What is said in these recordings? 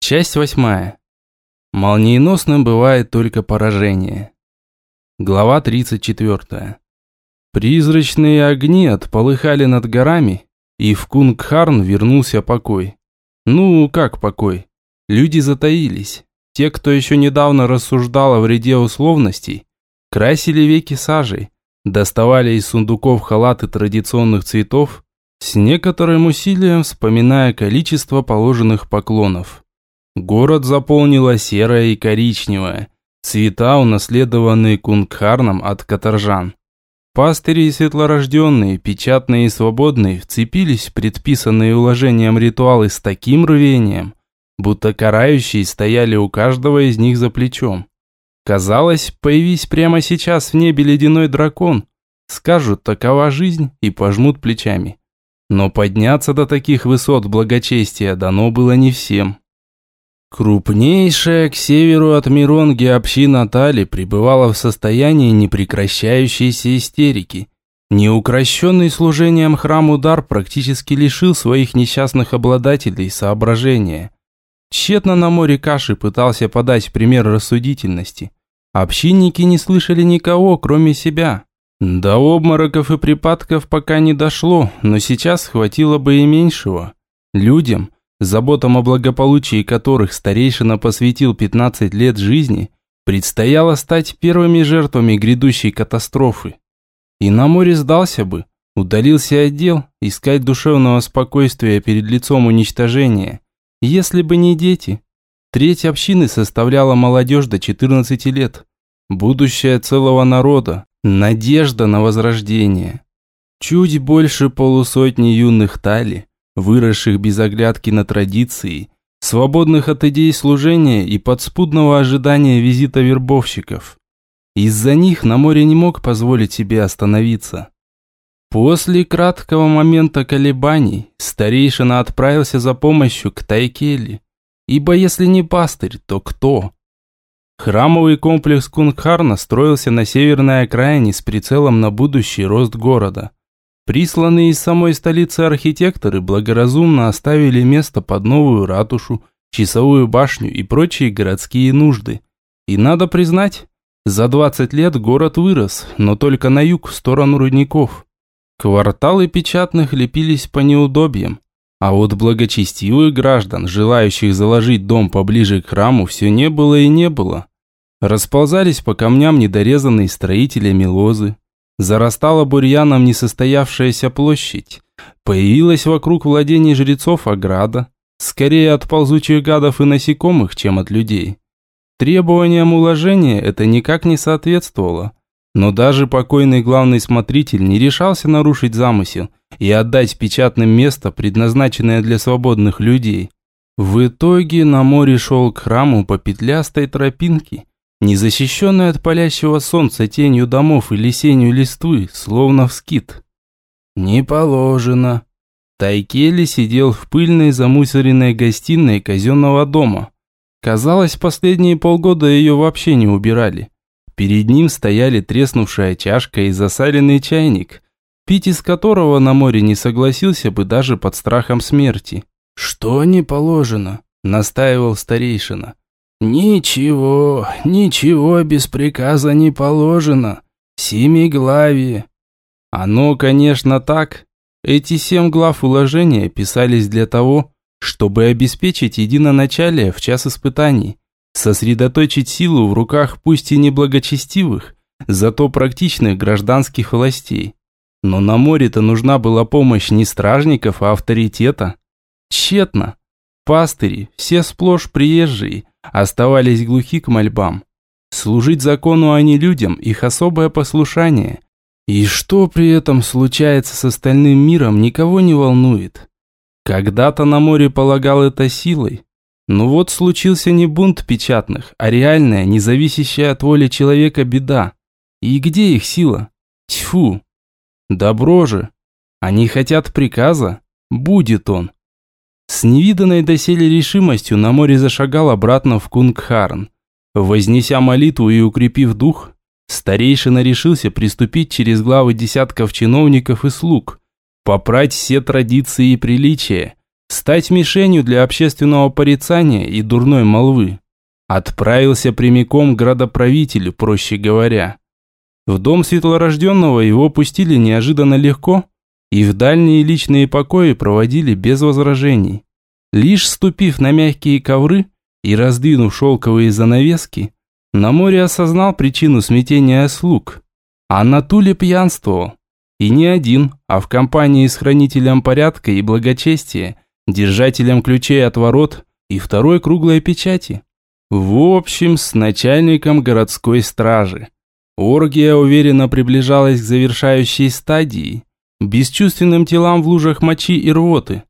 Часть восьмая. Молниеносным бывает только поражение. Глава 34. Призрачные огни отполыхали над горами, и в Кунгхарн вернулся покой. Ну, как покой? Люди затаились. Те, кто еще недавно рассуждал о вреде условностей, красили веки сажей, доставали из сундуков халаты традиционных цветов, с некоторым усилием вспоминая количество положенных поклонов. Город заполнило серое и коричневое, цвета, унаследованные Кунгхарном от каторжан. Пастыри и светлорожденные, печатные и свободные, вцепились в предписанные уложением ритуалы с таким рвением, будто карающие стояли у каждого из них за плечом. Казалось, появись прямо сейчас в небе ледяной дракон, скажут «такова жизнь» и пожмут плечами. Но подняться до таких высот благочестия дано было не всем. Крупнейшая к северу от Миронги община Тали пребывала в состоянии непрекращающейся истерики. Неукрощенный служением храму дар практически лишил своих несчастных обладателей соображения. Тщетно на море каши пытался подать пример рассудительности. Общинники не слышали никого, кроме себя. До обмороков и припадков пока не дошло, но сейчас хватило бы и меньшего. Людям – заботам о благополучии которых старейшина посвятил 15 лет жизни, предстояло стать первыми жертвами грядущей катастрофы. И на море сдался бы, удалился отдел, искать душевного спокойствия перед лицом уничтожения, если бы не дети. Треть общины составляла молодежь до 14 лет, будущее целого народа, надежда на возрождение. Чуть больше полусотни юных тали, выросших без оглядки на традиции, свободных от идей служения и подспудного ожидания визита вербовщиков. Из-за них на море не мог позволить себе остановиться. После краткого момента колебаний старейшина отправился за помощью к Тайкели, ибо если не пастырь, то кто? Храмовый комплекс Кунгхарна строился на северной окраине с прицелом на будущий рост города – Присланные из самой столицы архитекторы благоразумно оставили место под новую ратушу, часовую башню и прочие городские нужды. И надо признать, за 20 лет город вырос, но только на юг, в сторону рудников. Кварталы печатных лепились по неудобьям, а вот благочестивых граждан, желающих заложить дом поближе к храму, все не было и не было. Расползались по камням недорезанные строителями лозы, Зарастала бурьяном несостоявшаяся площадь. Появилась вокруг владений жрецов ограда. Скорее от ползучих гадов и насекомых, чем от людей. Требованиям уложения это никак не соответствовало. Но даже покойный главный смотритель не решался нарушить замысел и отдать печатным место, предназначенное для свободных людей. В итоге на море шел к храму по петлястой тропинке, незащищенный от палящего солнца тенью домов и лисенью листвы, словно в скит. «Не положено». Тайкели сидел в пыльной замусоренной гостиной казенного дома. Казалось, последние полгода ее вообще не убирали. Перед ним стояли треснувшая чашка и засаленный чайник, пить из которого на море не согласился бы даже под страхом смерти. «Что не положено?» – настаивал старейшина. «Ничего, ничего без приказа не положено. Семиглавие». Оно, конечно, так. Эти семь глав уложения писались для того, чтобы обеспечить единоначалие в час испытаний, сосредоточить силу в руках пусть и неблагочестивых, зато практичных гражданских властей. Но на море-то нужна была помощь не стражников, а авторитета. Тщетно. Пастыри, все сплошь приезжие, оставались глухи к мольбам. Служить закону, а не людям, их особое послушание. И что при этом случается с остальным миром, никого не волнует. Когда-то на море полагал это силой. Но вот случился не бунт печатных, а реальная, независящая от воли человека беда. И где их сила? Тьфу! Добро же! Они хотят приказа? Будет он. С невиданной доселе решимостью на море зашагал обратно в Кунгхарн. Вознеся молитву и укрепив дух, старейшина решился приступить через главы десятков чиновников и слуг, попрать все традиции и приличия, стать мишенью для общественного порицания и дурной молвы. Отправился прямиком к градоправителю, проще говоря. В дом светлорожденного его пустили неожиданно легко и в дальние личные покои проводили без возражений. Лишь ступив на мягкие ковры и раздвинув шелковые занавески, на море осознал причину смятения слуг. А на Туле пьянствовал. И не один, а в компании с хранителем порядка и благочестия, держателем ключей от ворот и второй круглой печати. В общем, с начальником городской стражи. Оргия уверенно приближалась к завершающей стадии, бесчувственным телам в лужах мочи и рвоты.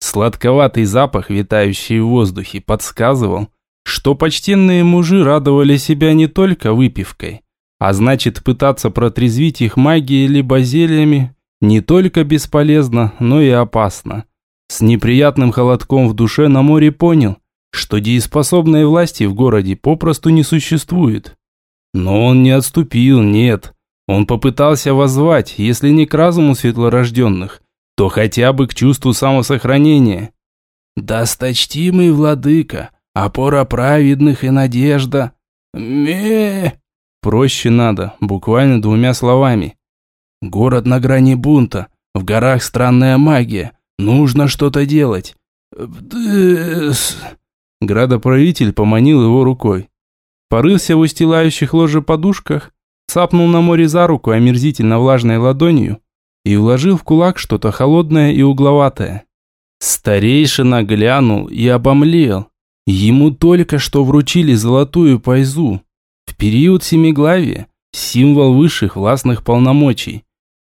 Сладковатый запах, витающий в воздухе, подсказывал, что почтенные мужи радовали себя не только выпивкой, а значит пытаться протрезвить их магией либо зельями не только бесполезно, но и опасно. С неприятным холодком в душе на море понял, что дееспособной власти в городе попросту не существует. Но он не отступил, нет. Он попытался воззвать, если не к разуму светлорожденных, то хотя бы к чувству самосохранения. «Досточтимый владыка, опора праведных и надежда. ме Проще надо, буквально двумя словами. Город на грани бунта, в горах странная магия, нужно что-то делать. Градоправитель поманил его рукой. Порылся в устилающих ложе подушках, цапнул на море за руку омерзительно влажной ладонью и вложил в кулак что-то холодное и угловатое. Старейшина глянул и обомлел. Ему только что вручили золотую пайзу. В период семиглавия символ высших властных полномочий.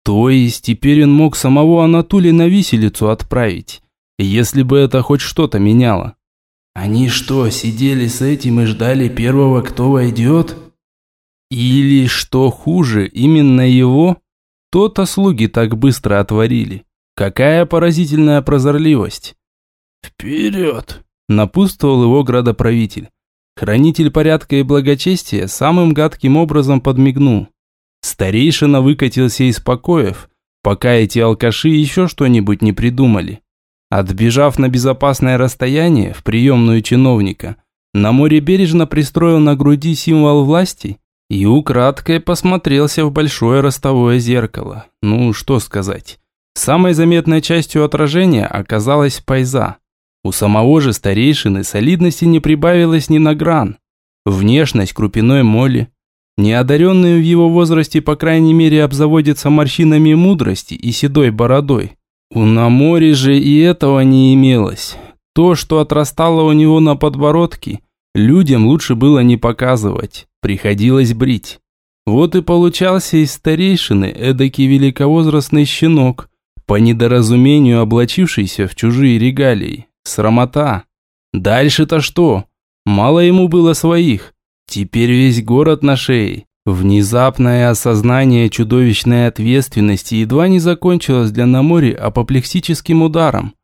То есть теперь он мог самого Анатолия на виселицу отправить, если бы это хоть что-то меняло. Они что, сидели с этим и ждали первого, кто войдет? Или, что хуже, именно его? То-то слуги так быстро отворили. Какая поразительная прозорливость. «Вперед!» – напутствовал его градоправитель. Хранитель порядка и благочестия самым гадким образом подмигнул. Старейшина выкатился из покоев, пока эти алкаши еще что-нибудь не придумали. Отбежав на безопасное расстояние в приемную чиновника, на море бережно пристроил на груди символ власти и украдкой посмотрелся в большое ростовое зеркало. Ну, что сказать. Самой заметной частью отражения оказалась пайза. У самого же старейшины солидности не прибавилось ни на гран. Внешность крупиной моли. Неодаренный в его возрасте, по крайней мере, обзаводится морщинами мудрости и седой бородой. У Намори же и этого не имелось. То, что отрастало у него на подбородке, людям лучше было не показывать, приходилось брить. Вот и получался из старейшины эдакий великовозрастный щенок, по недоразумению облачившийся в чужие регалии. Срамота. Дальше-то что? Мало ему было своих. Теперь весь город на шее. Внезапное осознание чудовищной ответственности едва не закончилось для Намори апоплексическим ударом.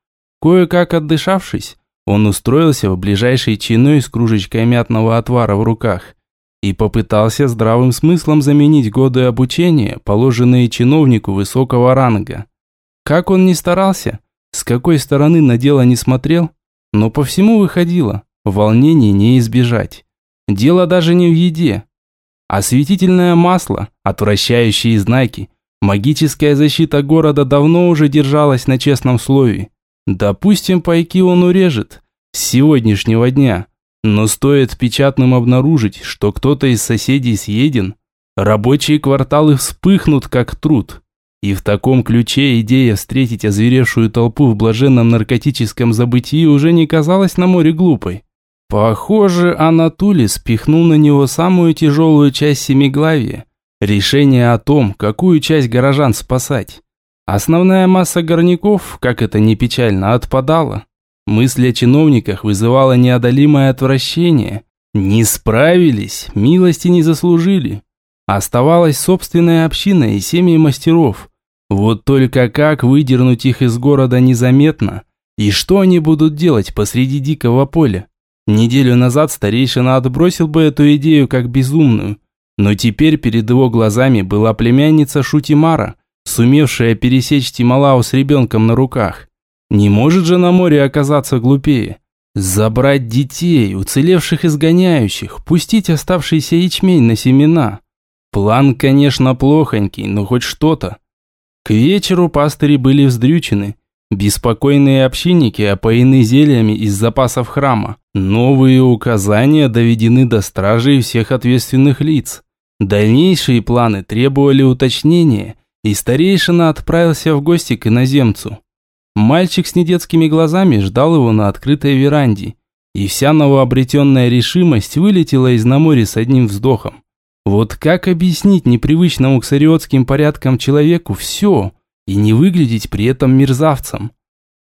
Кое-как отдышавшись, он устроился в ближайшей чиной с кружечкой мятного отвара в руках и попытался здравым смыслом заменить годы обучения, положенные чиновнику высокого ранга. Как он ни старался, с какой стороны на дело не смотрел, но по всему выходило, волнений не избежать. Дело даже не в еде, Осветительное масло, отвращающие знаки, магическая защита города давно уже держалась на честном слове. Допустим, пайки он урежет с сегодняшнего дня, но стоит печатным обнаружить, что кто-то из соседей съеден, рабочие кварталы вспыхнут как труд. И в таком ключе идея встретить озверевшую толпу в блаженном наркотическом забытии уже не казалась на море глупой. Похоже, Анатолий спихнул на него самую тяжелую часть семиглавия – решение о том, какую часть горожан спасать. Основная масса горняков, как это не печально, отпадала. Мысль о чиновниках вызывала неодолимое отвращение. Не справились, милости не заслужили. Оставалась собственная община и семьи мастеров. Вот только как выдернуть их из города незаметно? И что они будут делать посреди дикого поля? Неделю назад старейшина отбросил бы эту идею как безумную, но теперь перед его глазами была племянница Шутимара, сумевшая пересечь Тималау с ребенком на руках. Не может же на море оказаться глупее. Забрать детей, уцелевших изгоняющих, пустить оставшийся ячмень на семена. План, конечно, плохонький, но хоть что-то. К вечеру пастыри были вздрючены. Беспокойные общинники опоены зельями из запасов храма. Новые указания доведены до стражей всех ответственных лиц. Дальнейшие планы требовали уточнения, и старейшина отправился в гости к иноземцу. Мальчик с недетскими глазами ждал его на открытой веранде, и вся новообретенная решимость вылетела из Намори с одним вздохом. Вот как объяснить непривычному к сариотским порядкам человеку все и не выглядеть при этом мерзавцем?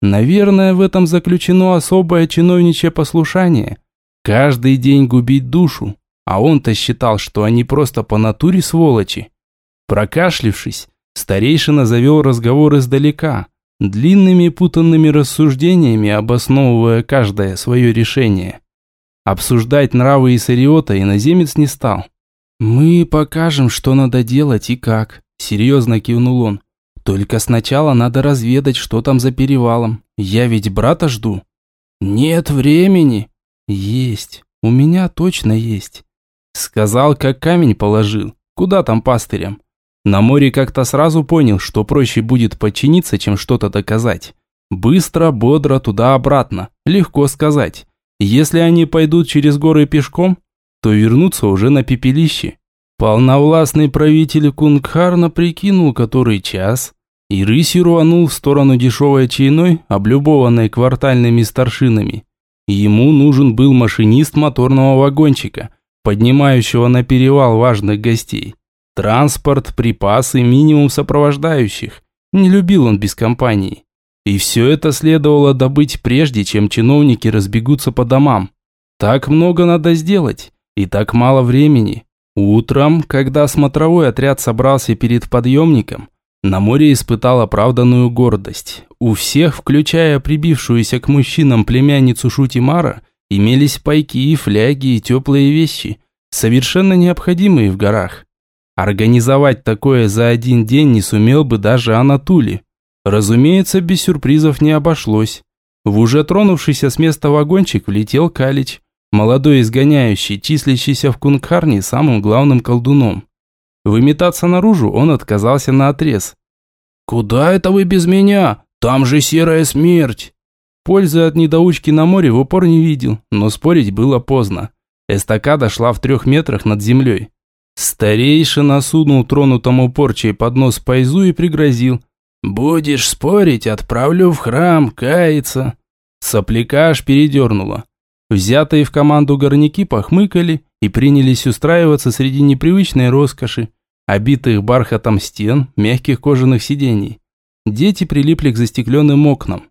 Наверное, в этом заключено особое чиновничье послушание. Каждый день губить душу, а он-то считал, что они просто по натуре сволочи. Прокашлившись, старейшина завел разговор издалека – длинными путанными рассуждениями обосновывая каждое свое решение. Обсуждать нравы Исариота иноземец не стал. «Мы покажем, что надо делать и как», – серьезно кивнул он. «Только сначала надо разведать, что там за перевалом. Я ведь брата жду». «Нет времени». «Есть. У меня точно есть». Сказал, как камень положил. Куда там пастырям? На море как-то сразу понял, что проще будет подчиниться, чем что-то доказать. Быстро, бодро, туда-обратно. Легко сказать. Если они пойдут через горы пешком, то вернутся уже на пепелище. Полновластный правитель Кунгхарна прикинул, который час, и рысью рванул в сторону дешевой чайной, облюбованной квартальными старшинами. Ему нужен был машинист моторного вагончика, поднимающего на перевал важных гостей. Транспорт, припасы, минимум сопровождающих. Не любил он без компании. И все это следовало добыть прежде, чем чиновники разбегутся по домам. Так много надо сделать, и так мало времени. Утром, когда смотровой отряд собрался перед подъемником, на море испытал оправданную гордость. У всех, включая прибившуюся к мужчинам племянницу Шутимара, имелись пайки, фляги и теплые вещи, совершенно необходимые в горах. Организовать такое за один день не сумел бы даже Анатули. Разумеется, без сюрпризов не обошлось. В уже тронувшийся с места вагончик влетел Калич, молодой изгоняющий, числящийся в Кунгхарне самым главным колдуном. Выметаться наружу он отказался на отрез. «Куда это вы без меня? Там же серая смерть!» Пользы от недоучки на море в упор не видел, но спорить было поздно. Эстакада шла в трех метрах над землей. Старейшина сунул тронутому порчей под нос Пайзу и пригрозил. «Будешь спорить, отправлю в храм, каяться». Сопляка передернуло. Взятые в команду горняки похмыкали и принялись устраиваться среди непривычной роскоши, обитых бархатом стен, мягких кожаных сидений. Дети прилипли к застекленным окнам.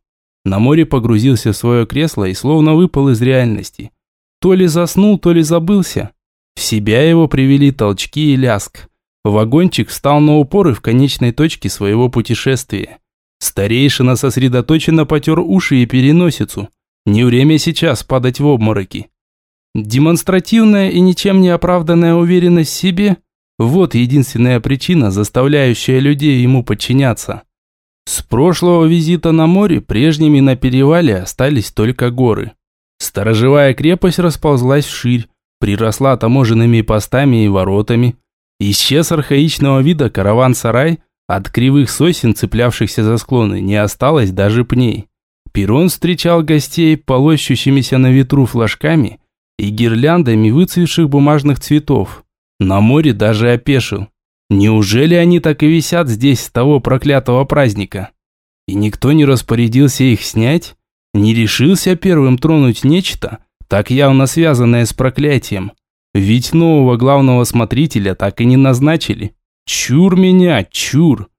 На море погрузился в свое кресло и словно выпал из реальности. То ли заснул, то ли забылся. В себя его привели толчки и ляск. Вагончик встал на упор и в конечной точке своего путешествия. Старейшина сосредоточенно потер уши и переносицу. Не время сейчас падать в обмороки. Демонстративная и ничем не оправданная уверенность в себе – вот единственная причина, заставляющая людей ему подчиняться. С прошлого визита на море прежними на перевале остались только горы. Сторожевая крепость расползлась вширь, приросла таможенными постами и воротами. Исчез архаичного вида караван-сарай, от кривых сосен, цеплявшихся за склоны, не осталось даже пней. Перрон встречал гостей полощущимися на ветру флажками и гирляндами выцветших бумажных цветов. На море даже опешил. Неужели они так и висят здесь с того проклятого праздника? И никто не распорядился их снять? Не решился первым тронуть нечто, так явно связанное с проклятием. Ведь нового главного смотрителя так и не назначили. Чур меня, чур.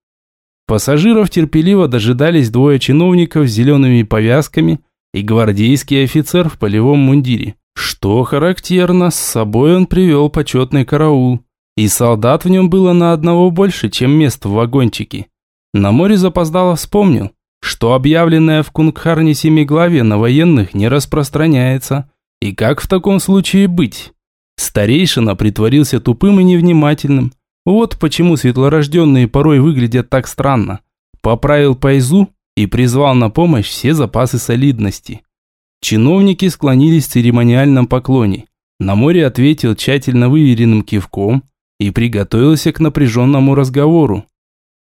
Пассажиров терпеливо дожидались двое чиновников с зелеными повязками и гвардейский офицер в полевом мундире. Что характерно, с собой он привел почетный караул. И солдат в нем было на одного больше, чем мест в вагончике. На море запоздало вспомнил, что объявленное в Кунгхарне семиглавие на военных не распространяется, и как в таком случае быть? Старейшина притворился тупым и невнимательным. Вот почему светлорожденные порой выглядят так странно. Поправил пайзу и призвал на помощь все запасы солидности. Чиновники склонились в церемониальном поклоне. На море ответил тщательно выверенным кивком и приготовился к напряженному разговору.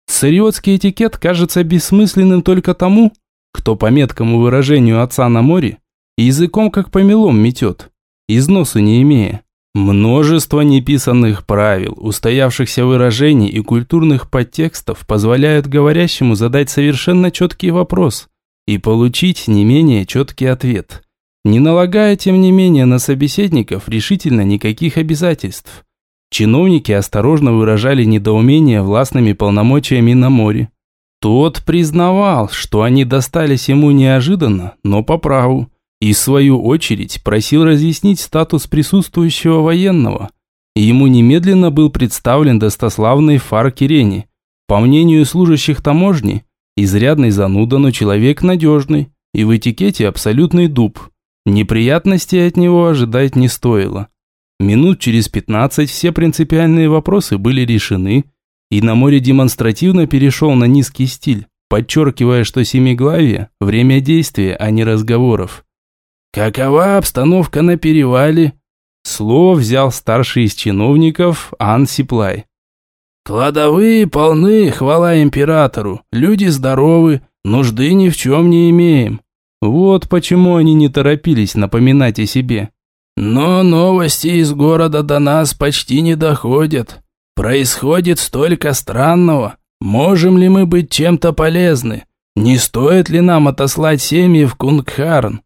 Цариотский этикет кажется бессмысленным только тому, кто по меткому выражению отца на море языком как помелом метет, износу не имея. Множество неписанных правил, устоявшихся выражений и культурных подтекстов позволяют говорящему задать совершенно четкий вопрос и получить не менее четкий ответ, не налагая, тем не менее, на собеседников решительно никаких обязательств. Чиновники осторожно выражали недоумение властными полномочиями на море. Тот признавал, что они достались ему неожиданно, но по праву, и в свою очередь просил разъяснить статус присутствующего военного. Ему немедленно был представлен достославный фар Кирени. По мнению служащих таможни, изрядный зануда, но человек надежный, и в этикете абсолютный дуб. Неприятностей от него ожидать не стоило. Минут через 15 все принципиальные вопросы были решены, и на море демонстративно перешел на низкий стиль, подчеркивая, что семиглавие – время действия, а не разговоров. «Какова обстановка на перевале?» Слово взял старший из чиновников Ан Сиплай. «Кладовые полны, хвала императору, люди здоровы, нужды ни в чем не имеем». Вот почему они не торопились напоминать о себе. «Но новости из города до нас почти не доходят. Происходит столько странного. Можем ли мы быть чем-то полезны? Не стоит ли нам отослать семьи в Кунгхарн?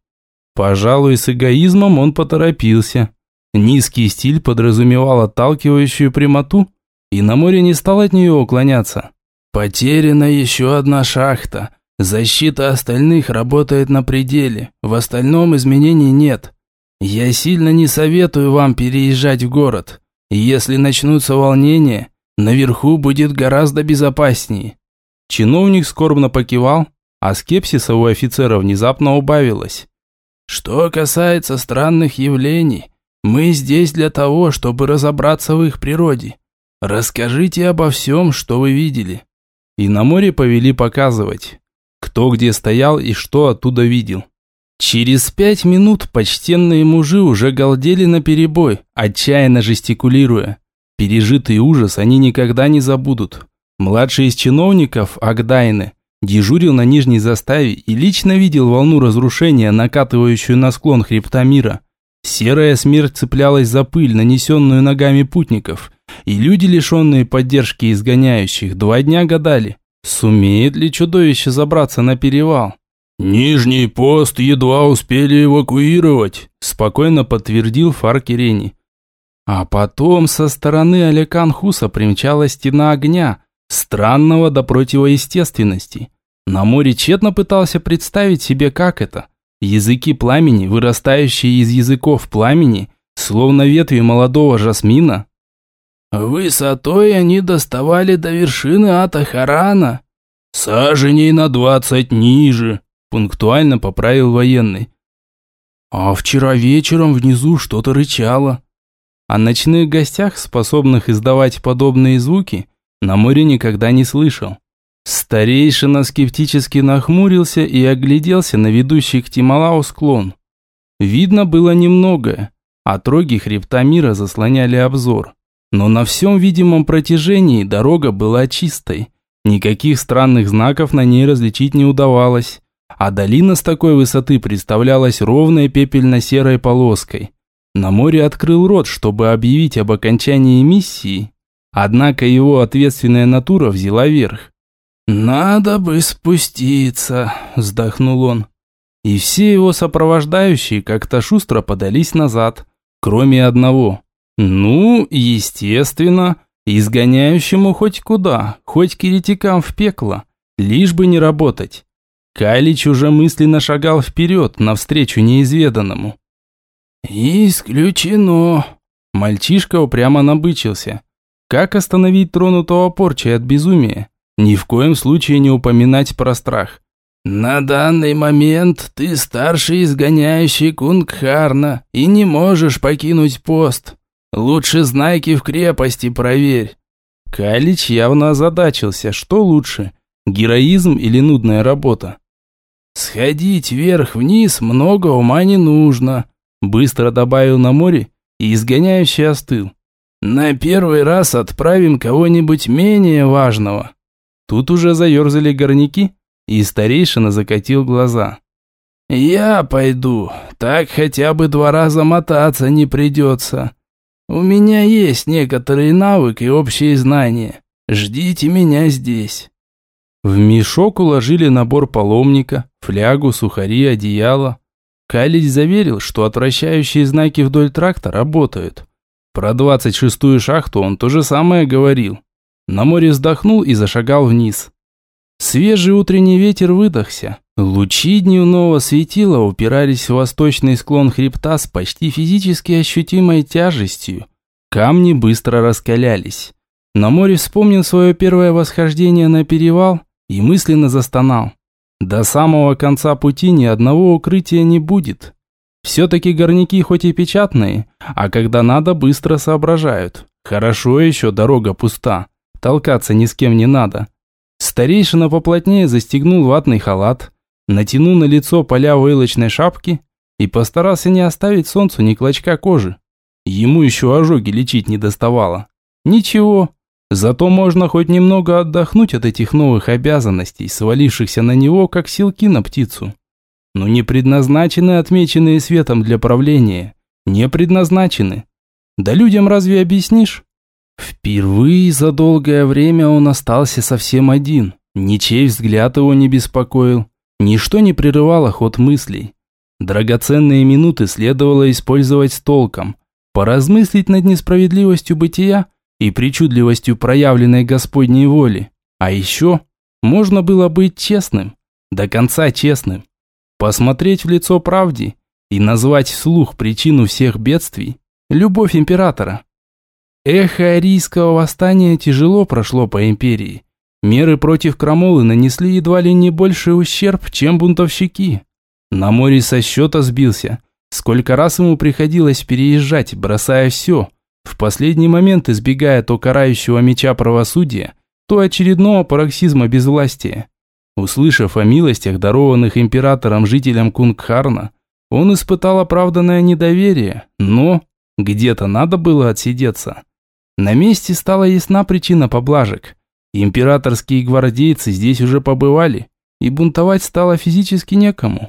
Пожалуй, с эгоизмом он поторопился. Низкий стиль подразумевал отталкивающую прямоту, и на море не стал от нее уклоняться. «Потеряна еще одна шахта. Защита остальных работает на пределе. В остальном изменений нет. Я сильно не советую вам переезжать в город. Если начнутся волнения, наверху будет гораздо безопаснее». Чиновник скорбно покивал, а скепсиса у офицера внезапно убавилось. Что касается странных явлений, мы здесь для того, чтобы разобраться в их природе. Расскажите обо всем, что вы видели». И на море повели показывать, кто где стоял и что оттуда видел. Через пять минут почтенные мужи уже галдели на перебой, отчаянно жестикулируя. Пережитый ужас они никогда не забудут. Младший из чиновников, Агдайны, Дежурил на нижней заставе и лично видел волну разрушения, накатывающую на склон хребта мира. Серая смерть цеплялась за пыль, нанесенную ногами путников, и люди, лишенные поддержки изгоняющих, два дня гадали, сумеет ли чудовище забраться на перевал. «Нижний пост едва успели эвакуировать», – спокойно подтвердил Фаркерени. А потом со стороны Алекан-Хуса примчалась стена огня, странного до противоестественности. На море тщетно пытался представить себе, как это. Языки пламени, вырастающие из языков пламени, словно ветви молодого жасмина. Высотой они доставали до вершины Атахарана. Саженей на двадцать ниже, пунктуально поправил военный. А вчера вечером внизу что-то рычало. О ночных гостях, способных издавать подобные звуки, на море никогда не слышал. Старейшина скептически нахмурился и огляделся на ведущий к Тималау склон. Видно было немного. Отроги хребта мира заслоняли обзор. Но на всем видимом протяжении дорога была чистой. Никаких странных знаков на ней различить не удавалось. А долина с такой высоты представлялась ровной пепельно-серой полоской. На море открыл рот, чтобы объявить об окончании миссии. Однако его ответственная натура взяла верх. «Надо бы спуститься», – вздохнул он. И все его сопровождающие как-то шустро подались назад, кроме одного. Ну, естественно, изгоняющему хоть куда, хоть киритикам в пекло, лишь бы не работать. Калич уже мысленно шагал вперед, навстречу неизведанному. «Исключено!» Мальчишка упрямо набычился. Как остановить тронутого порчей от безумия? Ни в коем случае не упоминать про страх. «На данный момент ты старший изгоняющий Кунгхарна и не можешь покинуть пост. Лучше знайки в крепости проверь». Калич явно озадачился, что лучше Героизм или нудная работа? «Сходить вверх-вниз много ума не нужно», быстро добавил на море и изгоняющий остыл. «На первый раз отправим кого-нибудь менее важного». Тут уже заерзали горняки, и старейшина закатил глаза. «Я пойду, так хотя бы два раза мотаться не придется. У меня есть некоторые навыки и общие знания. Ждите меня здесь». В мешок уложили набор паломника, флягу, сухари, одеяло. Калич заверил, что отвращающие знаки вдоль тракта работают. Про двадцать шестую шахту он то же самое говорил. На море вздохнул и зашагал вниз. Свежий утренний ветер выдохся. Лучи дневного светила упирались в восточный склон хребта с почти физически ощутимой тяжестью. Камни быстро раскалялись. На море вспомнил свое первое восхождение на перевал и мысленно застонал. До самого конца пути ни одного укрытия не будет. Все-таки горняки хоть и печатные, а когда надо, быстро соображают. Хорошо еще дорога пуста, толкаться ни с кем не надо. Старейшина поплотнее застегнул ватный халат, натянул на лицо поля войлочной шапки и постарался не оставить солнцу ни клочка кожи. Ему еще ожоги лечить не доставало. Ничего, Зато можно хоть немного отдохнуть от этих новых обязанностей, свалившихся на него, как силки на птицу. Но не предназначены отмеченные светом для правления. Не предназначены. Да людям разве объяснишь? Впервые за долгое время он остался совсем один. Ничей взгляд его не беспокоил. Ничто не прерывало ход мыслей. Драгоценные минуты следовало использовать с толком. Поразмыслить над несправедливостью бытия – и причудливостью проявленной Господней воли. А еще можно было быть честным, до конца честным, посмотреть в лицо правде и назвать вслух причину всех бедствий – любовь императора. Эхо арийского восстания тяжело прошло по империи. Меры против крамолы нанесли едва ли не больший ущерб, чем бунтовщики. На море со счета сбился. Сколько раз ему приходилось переезжать, бросая все – в последний момент избегая то карающего меча правосудия, то очередного пароксизма безвластия. Услышав о милостях, дарованных императором жителям Кунгхарна, он испытал оправданное недоверие, но где-то надо было отсидеться. На месте стала ясна причина поблажек. Императорские гвардейцы здесь уже побывали, и бунтовать стало физически некому.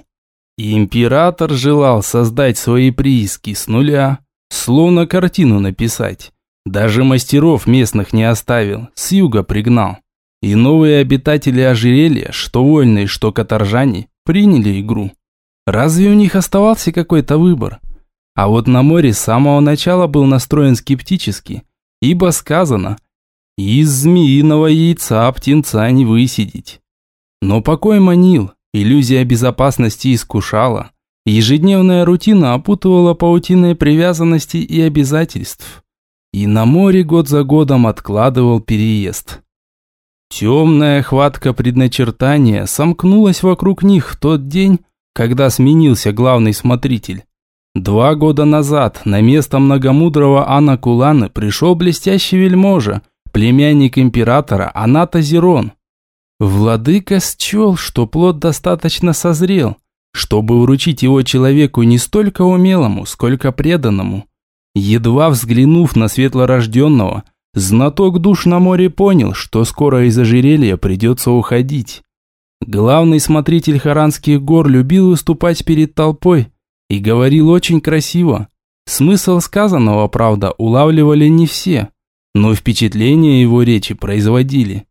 Император желал создать свои прииски с нуля, Словно картину написать. Даже мастеров местных не оставил, с юга пригнал. И новые обитатели ожерелья, что вольные, что каторжане, приняли игру. Разве у них оставался какой-то выбор? А вот на море с самого начала был настроен скептически, ибо сказано «Из змеиного яйца птенца не высидеть». Но покой манил, иллюзия безопасности искушала. Ежедневная рутина опутывала паутиной привязанностей и обязательств. И на море год за годом откладывал переезд. Темная хватка предначертания сомкнулась вокруг них в тот день, когда сменился главный смотритель. Два года назад на место многомудрого Анна Куланы пришел блестящий вельможа, племянник императора Аната Зерон. Владыка счел, что плод достаточно созрел – чтобы вручить его человеку не столько умелому, сколько преданному. Едва взглянув на светлорожденного, знаток душ на море понял, что скоро из ожерелья придется уходить. Главный смотритель Харанских гор любил выступать перед толпой и говорил очень красиво. Смысл сказанного, правда, улавливали не все, но впечатление его речи производили.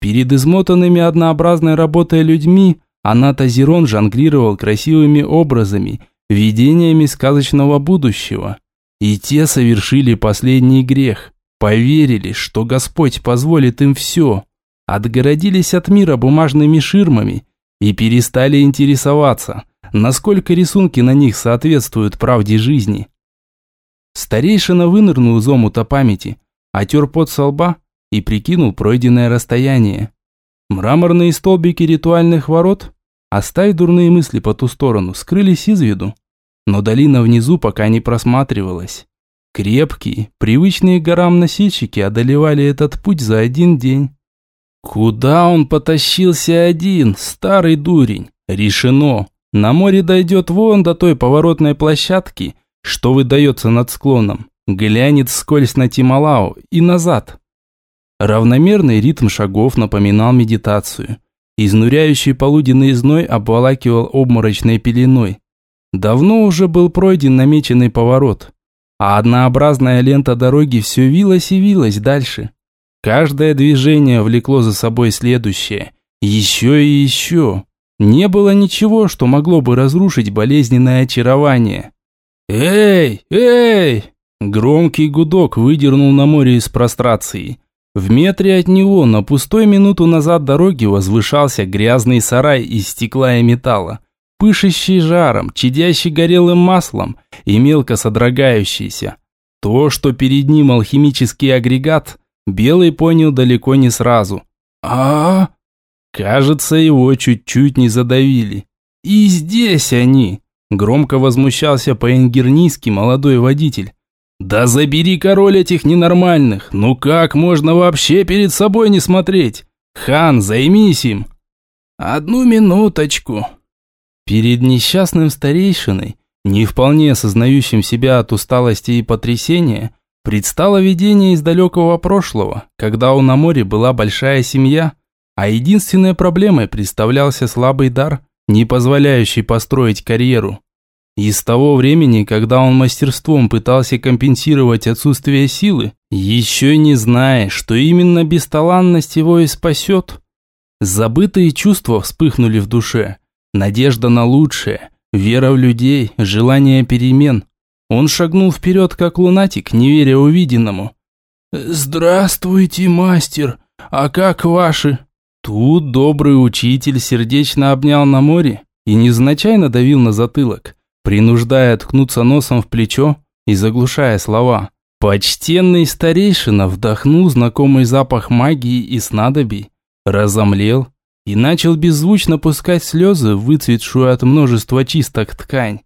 Перед измотанными однообразной работой людьми Аната Зерон жонглировал красивыми образами, видениями сказочного будущего. И те совершили последний грех. Поверили, что Господь позволит им все. Отгородились от мира бумажными ширмами и перестали интересоваться, насколько рисунки на них соответствуют правде жизни. Старейшина вынырнул из омута памяти, отер пот со лба и прикинул пройденное расстояние. Мраморные столбики ритуальных ворот, оставив дурные мысли по ту сторону, скрылись из виду. Но долина внизу пока не просматривалась. Крепкие, привычные горам носильщики одолевали этот путь за один день. Куда он потащился один, старый дурень? Решено. На море дойдет вон до той поворотной площадки, что выдается над склоном. Глянет скользь на Тималау и назад. Равномерный ритм шагов напоминал медитацию. Изнуряющий полуденный зной обволакивал обморочной пеленой. Давно уже был пройден намеченный поворот, а однообразная лента дороги все вилась и вилась дальше. Каждое движение влекло за собой следующее. Еще и еще. Не было ничего, что могло бы разрушить болезненное очарование. «Эй! Эй!» Громкий гудок выдернул на море из прострации. В метре от него на пустой минуту назад дороги возвышался грязный сарай из стекла и металла, пышущий жаром, чадящий горелым маслом и мелко содрогающийся. То, что перед ним алхимический агрегат, Белый понял далеко не сразу. а, -а, -а Кажется, его чуть-чуть не задавили. И здесь они! Громко возмущался по-энгернийски молодой водитель. «Да забери король этих ненормальных! Ну как можно вообще перед собой не смотреть? Хан, займись им!» «Одну минуточку!» Перед несчастным старейшиной, не вполне осознающим себя от усталости и потрясения, Предстало видение из далекого прошлого, когда у на море была большая семья, а единственной проблемой представлялся слабый дар, не позволяющий построить карьеру. И с того времени, когда он мастерством пытался компенсировать отсутствие силы, еще не зная, что именно бесталанность его и спасет, забытые чувства вспыхнули в душе, надежда на лучшее, вера в людей, желание перемен – он шагнул вперед, как лунатик, не веря увиденному. «Здравствуйте, мастер! А как ваши?» Тут добрый учитель сердечно обнял на море и незначайно давил на затылок, принуждая ткнуться носом в плечо и заглушая слова. Почтенный старейшина вдохнул знакомый запах магии и снадобий, разомлел и начал беззвучно пускать слезы выцветшую от множества чисток ткань.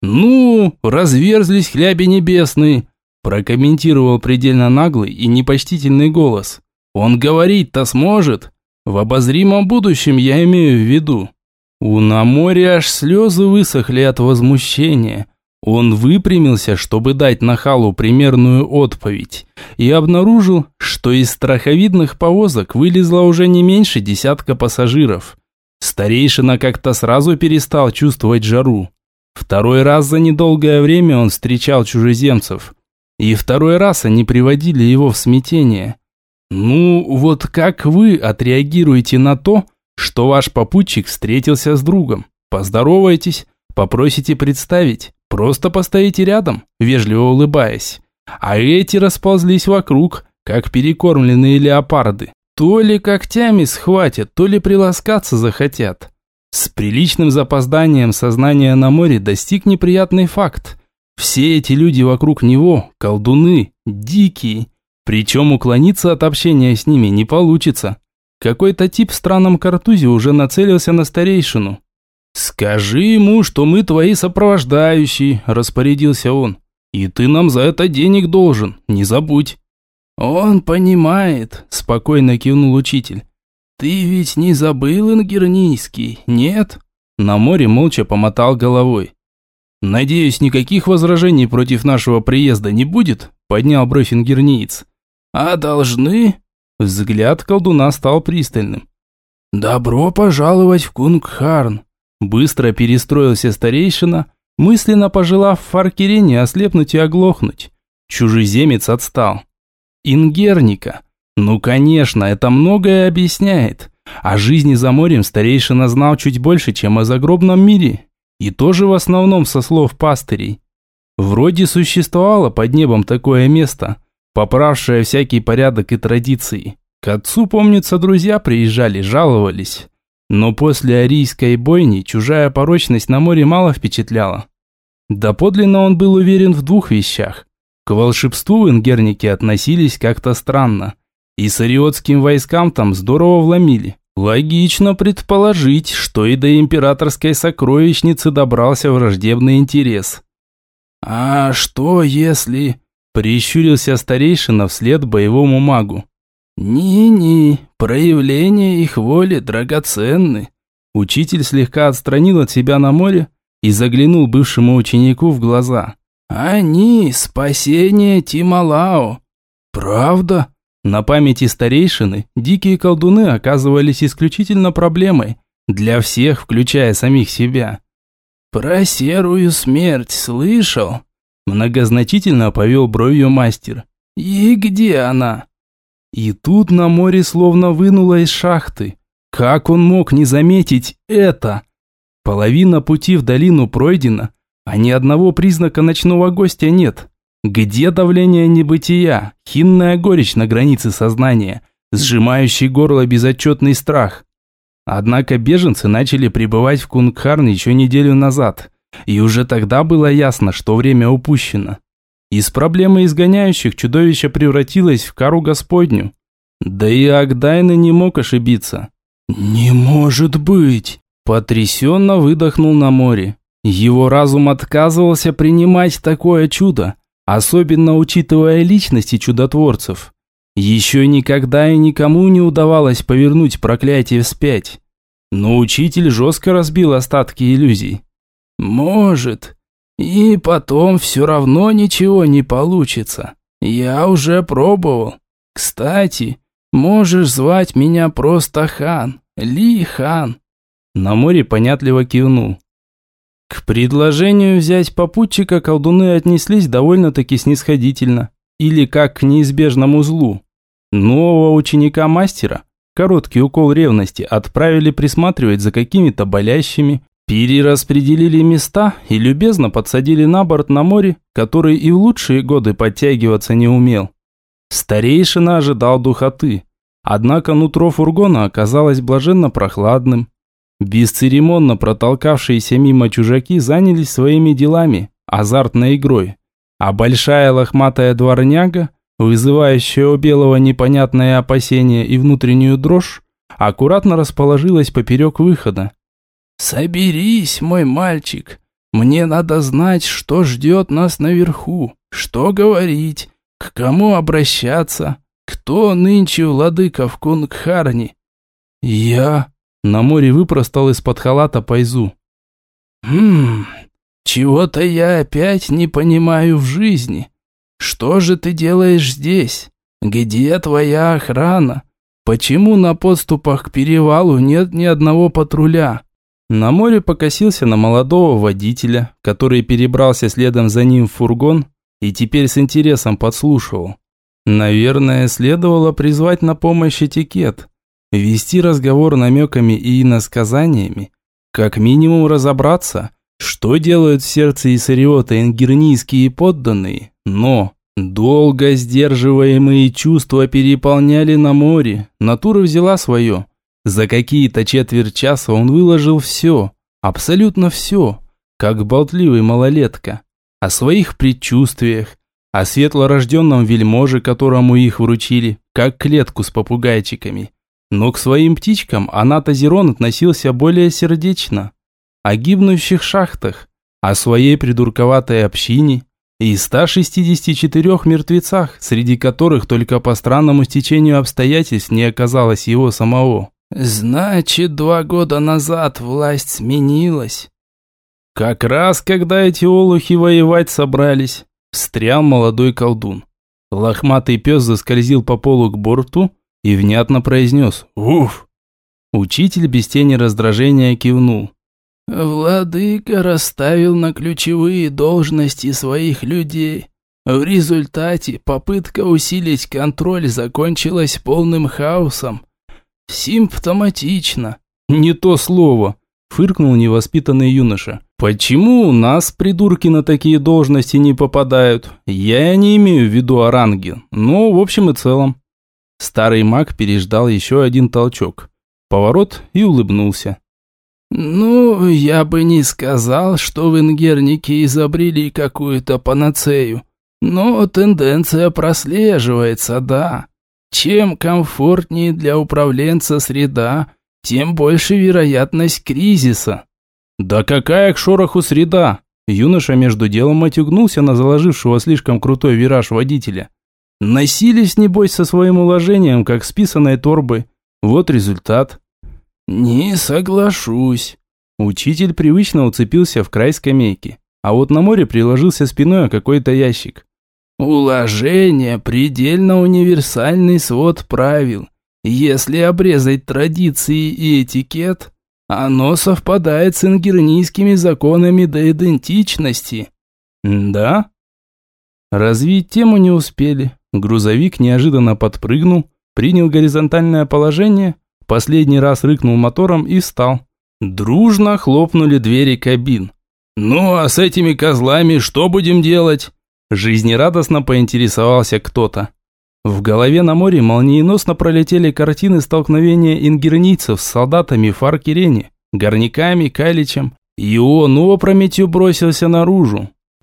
«Ну, разверзлись хляби небесные», прокомментировал предельно наглый и непочтительный голос. «Он говорить-то сможет. В обозримом будущем я имею в виду». У на море аж слезы высохли от возмущения. Он выпрямился, чтобы дать нахалу примерную отповедь, и обнаружил, что из страховидных повозок вылезло уже не меньше десятка пассажиров. Старейшина как-то сразу перестал чувствовать жару. Второй раз за недолгое время он встречал чужеземцев. И второй раз они приводили его в смятение. Ну, вот как вы отреагируете на то, что ваш попутчик встретился с другом? Поздоровайтесь, попросите представить, просто постоите рядом, вежливо улыбаясь. А эти расползлись вокруг, как перекормленные леопарды. То ли когтями схватят, то ли приласкаться захотят. С приличным запозданием сознания на море достиг неприятный факт. Все эти люди вокруг него – колдуны, дикие. Причем уклониться от общения с ними не получится. Какой-то тип в странном картузе уже нацелился на старейшину. «Скажи ему, что мы твои сопровождающие», – распорядился он. «И ты нам за это денег должен, не забудь». «Он понимает», – спокойно кивнул учитель. «Ты ведь не забыл ингернийский, нет?» На море молча помотал головой. «Надеюсь, никаких возражений против нашего приезда не будет?» Поднял бровь ингерниец. «А должны?» Взгляд колдуна стал пристальным. «Добро пожаловать в Кунгхарн!» Быстро перестроился старейшина, мысленно пожелав Фаркире не ослепнуть и оглохнуть. Чужеземец отстал. Ингерника, ну, конечно, это многое объясняет. О жизни за морем старейшина знал чуть больше, чем о загробном мире. И тоже в основном со слов пастырей. Вроде существовало под небом такое место, поправшее всякий порядок и традиции. К отцу, помнится, друзья приезжали, жаловались. Но после арийской бойни чужая порочность на море мало впечатляла. Доподлинно он был уверен в двух вещах. К волшебству ингерники относились как-то странно – и сариотским войскам там здорово вломили. Логично предположить, что и до императорской сокровищницы добрался враждебный интерес. «А что если...» – прищурился старейшина вслед боевому магу. «Ни-ни, проявления их воли драгоценны». Учитель слегка отстранил от себя на море и заглянул бывшему ученику в глаза. «Они – спасение Тималао». «Правда?» На памяти старейшины дикие колдуны оказывались исключительно проблемой для всех, включая самих себя. «Про серую смерть слышал?» Многозначительно повел бровью мастер. «И где она?» И тут на море словно вынула из шахты. Как он мог не заметить это? Половина пути в долину пройдена, а ни одного признака ночного гостя нет. Где давление небытия, хинная горечь на границе сознания, сжимающий горло безотчетный страх? Однако беженцы начали прибывать в Кунгхарн еще неделю назад, и уже тогда было ясно, что время упущено. Из проблемы изгоняющих чудовище превратилось в кару Господню. Да и Агдайна не мог ошибиться. «Не может быть!» Потрясенно выдохнул на море. Его разум отказывался принимать такое чудо, особенно учитывая личности чудотворцев. Еще никогда и никому не удавалось повернуть проклятие вспять. Но учитель жестко разбил остатки иллюзий. «Может. И потом все равно ничего не получится. Я уже пробовал. Кстати, можешь звать меня просто Хан, Ли Хан». На море понятливо кивнул. К предложению взять попутчика колдуны отнеслись довольно-таки снисходительно, или как к неизбежному злу. Нового ученика-мастера, короткий укол ревности, отправили присматривать за какими-то болящими, перераспределили места и любезно подсадили на борт на море, который и в лучшие годы подтягиваться не умел. Старейшина ожидал духоты, однако нутро фургона оказалось блаженно прохладным, Бесцеремонно протолкавшиеся мимо чужаки занялись своими делами, азартной игрой. А большая лохматая дворняга, вызывающая у белого непонятное опасение и внутреннюю дрожь, аккуратно расположилась поперек выхода. «Соберись, мой мальчик. Мне надо знать, что ждет нас наверху, что говорить, к кому обращаться, кто нынче владыка в Кунгхарне». «Я...» На море выпростал из-под халата Пайзу. «Хм, чего-то я опять не понимаю в жизни. Что же ты делаешь здесь? Где твоя охрана? Почему на подступах к перевалу нет ни одного патруля?» На море покосился на молодого водителя, который перебрался следом за ним в фургон и теперь с интересом подслушивал. Наверное, следовало призвать на помощь этикет, Вести разговор намеками и иносказаниями, как минимум разобраться, что делают в сердце Исариота ингернийские подданные, но долго сдерживаемые чувства переполняли на море, натура взяла свое. За какие-то четверть часа он выложил все, абсолютно все, как болтливый малолетка, о своих предчувствиях, о светлорожденном вельможе, которому их вручили, как клетку с попугайчиками, но к своим птичкам Анатозерон относился более сердечно. О гибнущих шахтах, о своей придурковатой общине и 164 мертвецах, среди которых только по странному стечению обстоятельств не оказалось его самого. «Значит, два года назад власть сменилась». Как раз когда эти олухи воевать собрались, встрял молодой колдун. Лохматый пес заскользил по полу к борту, и внятно произнес «Уф!». Учитель без тени раздражения кивнул. «Владыка расставил на ключевые должности своих людей. В результате попытка усилить контроль закончилась полным хаосом. Симптоматично». «Не то слово», – фыркнул невоспитанный юноша. «Почему у нас, придурки, на такие должности не попадают? Я не имею в виду оранги, но в общем и целом». Старый маг переждал еще один толчок. Поворот и улыбнулся. «Ну, я бы не сказал, что в Ингернике изобрели какую-то панацею. Но тенденция прослеживается, да. Чем комфортнее для управленца среда, тем больше вероятность кризиса». «Да какая к шороху среда?» Юноша между делом отюгнулся на заложившего слишком крутой вираж водителя. Носились, небось, со своим уложением, как с писаной торбы. Вот результат. Не соглашусь. Учитель привычно уцепился в край скамейки, а вот на море приложился спиной о какой-то ящик. Уложение – предельно универсальный свод правил. Если обрезать традиции и этикет, оно совпадает с ингернийскими законами до идентичности. Да? Развить тему не успели. Грузовик неожиданно подпрыгнул, принял горизонтальное положение, последний раз рыкнул мотором и встал. Дружно хлопнули двери кабин. «Ну, а с этими козлами что будем делать?» Жизнерадостно поинтересовался кто-то. В голове на море молниеносно пролетели картины столкновения ингернийцев с солдатами Фаркирени, горняками, каличем, и он опрометью бросился наружу.